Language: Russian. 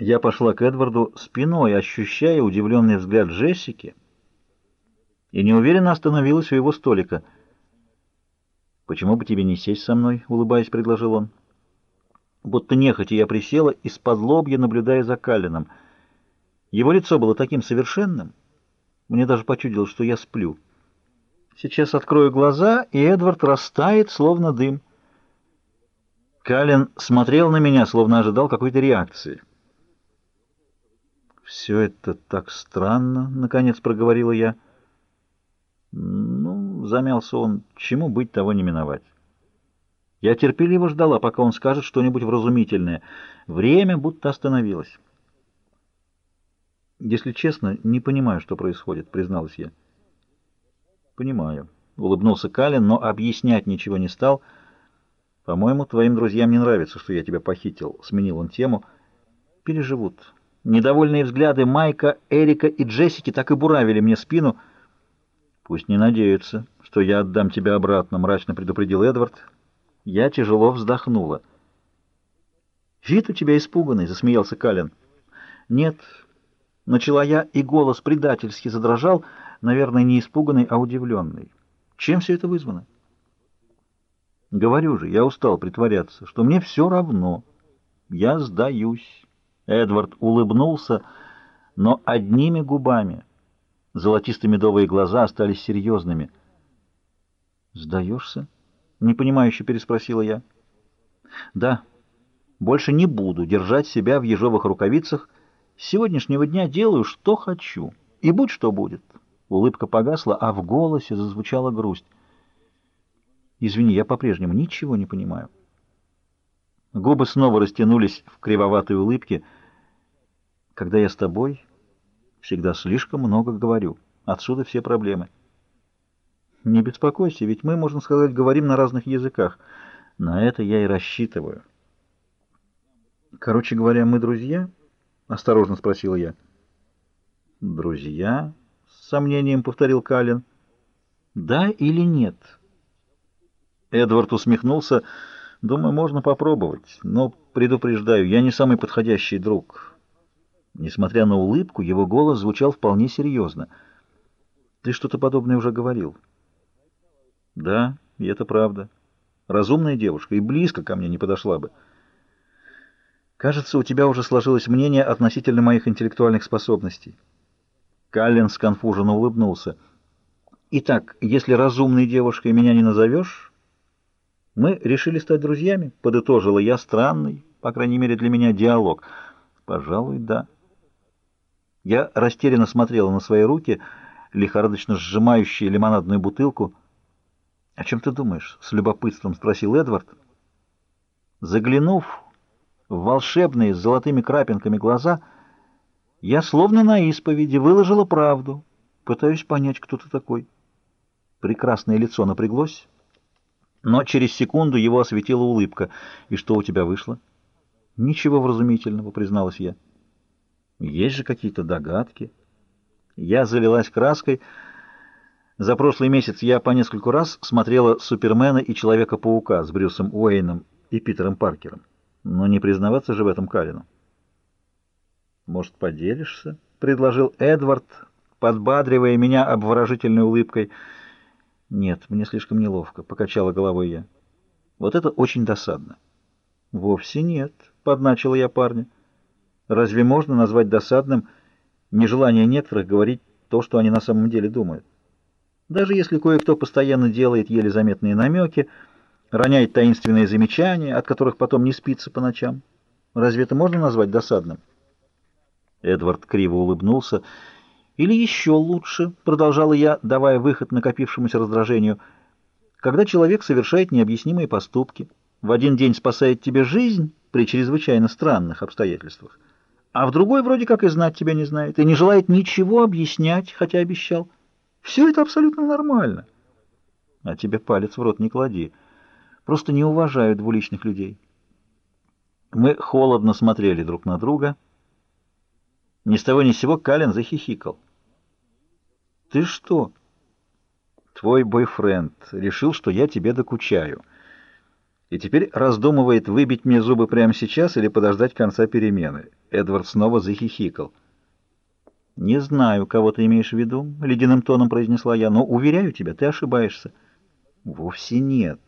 Я пошла к Эдварду спиной, ощущая удивленный взгляд Джессики, и неуверенно остановилась у его столика. «Почему бы тебе не сесть со мной?» — улыбаясь, предложил он. Будто нехотя я присела, из-под лобья наблюдая за Каллином. Его лицо было таким совершенным, мне даже почудилось, что я сплю. Сейчас открою глаза, и Эдвард растает, словно дым. Каллен смотрел на меня, словно ожидал какой-то реакции. «Все это так странно», — наконец проговорила я. «Ну, — замялся он, — чему быть, того не миновать». Я терпеливо ждала, пока он скажет что-нибудь вразумительное. Время будто остановилось. «Если честно, не понимаю, что происходит», — призналась я. «Понимаю», — улыбнулся Калин, но объяснять ничего не стал. «По-моему, твоим друзьям не нравится, что я тебя похитил», — сменил он тему. «Переживут». Недовольные взгляды Майка, Эрика и Джессики так и буравили мне спину. «Пусть не надеются, что я отдам тебя обратно», — мрачно предупредил Эдвард. Я тяжело вздохнула. «Вид у тебя испуганный», — засмеялся Калин. «Нет», — начала я, и голос предательски задрожал, наверное, не испуганный, а удивленный. «Чем все это вызвано?» «Говорю же, я устал притворяться, что мне все равно. Я сдаюсь». Эдвард улыбнулся, но одними губами. Золотисто-медовые глаза остались серьезными. «Сдаешься?» — непонимающе переспросила я. «Да, больше не буду держать себя в ежовых рукавицах. С сегодняшнего дня делаю, что хочу, и будь что будет». Улыбка погасла, а в голосе зазвучала грусть. «Извини, я по-прежнему ничего не понимаю». Губы снова растянулись в кривоватой улыбке — когда я с тобой, всегда слишком много говорю. Отсюда все проблемы. Не беспокойся, ведь мы, можно сказать, говорим на разных языках. На это я и рассчитываю. Короче говоря, мы друзья? Осторожно спросила я. Друзья? С сомнением повторил Калин. Да или нет? Эдвард усмехнулся. Думаю, можно попробовать, но предупреждаю, я не самый подходящий друг. Несмотря на улыбку, его голос звучал вполне серьезно. «Ты что-то подобное уже говорил?» «Да, и это правда. Разумная девушка и близко ко мне не подошла бы. Кажется, у тебя уже сложилось мнение относительно моих интеллектуальных способностей». Каллен сконфуженно улыбнулся. «Итак, если разумной девушкой меня не назовешь, мы решили стать друзьями?» — подытожила я странный, по крайней мере для меня, диалог. «Пожалуй, да». Я растерянно смотрела на свои руки, лихорадочно сжимающие лимонадную бутылку. «О чем ты думаешь?» — с любопытством спросил Эдвард. Заглянув в волшебные с золотыми крапинками глаза, я словно на исповеди выложила правду. Пытаюсь понять, кто ты такой. Прекрасное лицо напряглось, но через секунду его осветила улыбка. «И что у тебя вышло?» «Ничего вразумительного», — призналась я. Есть же какие-то догадки. Я залилась краской. За прошлый месяц я по нескольку раз смотрела «Супермена» и «Человека-паука» с Брюсом Уэйном и Питером Паркером. Но не признаваться же в этом Калину. «Может, поделишься?» — предложил Эдвард, подбадривая меня обворожительной улыбкой. «Нет, мне слишком неловко», — покачала головой я. «Вот это очень досадно». «Вовсе нет», — подначила я парня. Разве можно назвать досадным нежелание некоторых говорить то, что они на самом деле думают? Даже если кое-кто постоянно делает еле заметные намеки, роняет таинственные замечания, от которых потом не спится по ночам. Разве это можно назвать досадным? Эдвард криво улыбнулся. «Или еще лучше», — продолжала я, давая выход накопившемуся раздражению, «когда человек совершает необъяснимые поступки, в один день спасает тебе жизнь при чрезвычайно странных обстоятельствах, а в другой вроде как и знать тебя не знает, и не желает ничего объяснять, хотя обещал. Все это абсолютно нормально. А тебе палец в рот не клади. Просто не уважаю двуличных людей. Мы холодно смотрели друг на друга. Ни с того ни с сего Калин захихикал. «Ты что?» «Твой бойфренд решил, что я тебе докучаю, и теперь раздумывает, выбить мне зубы прямо сейчас или подождать конца перемены». Эдвард снова захихикал. «Не знаю, кого ты имеешь в виду», — ледяным тоном произнесла я, — «но, уверяю тебя, ты ошибаешься». «Вовсе нет».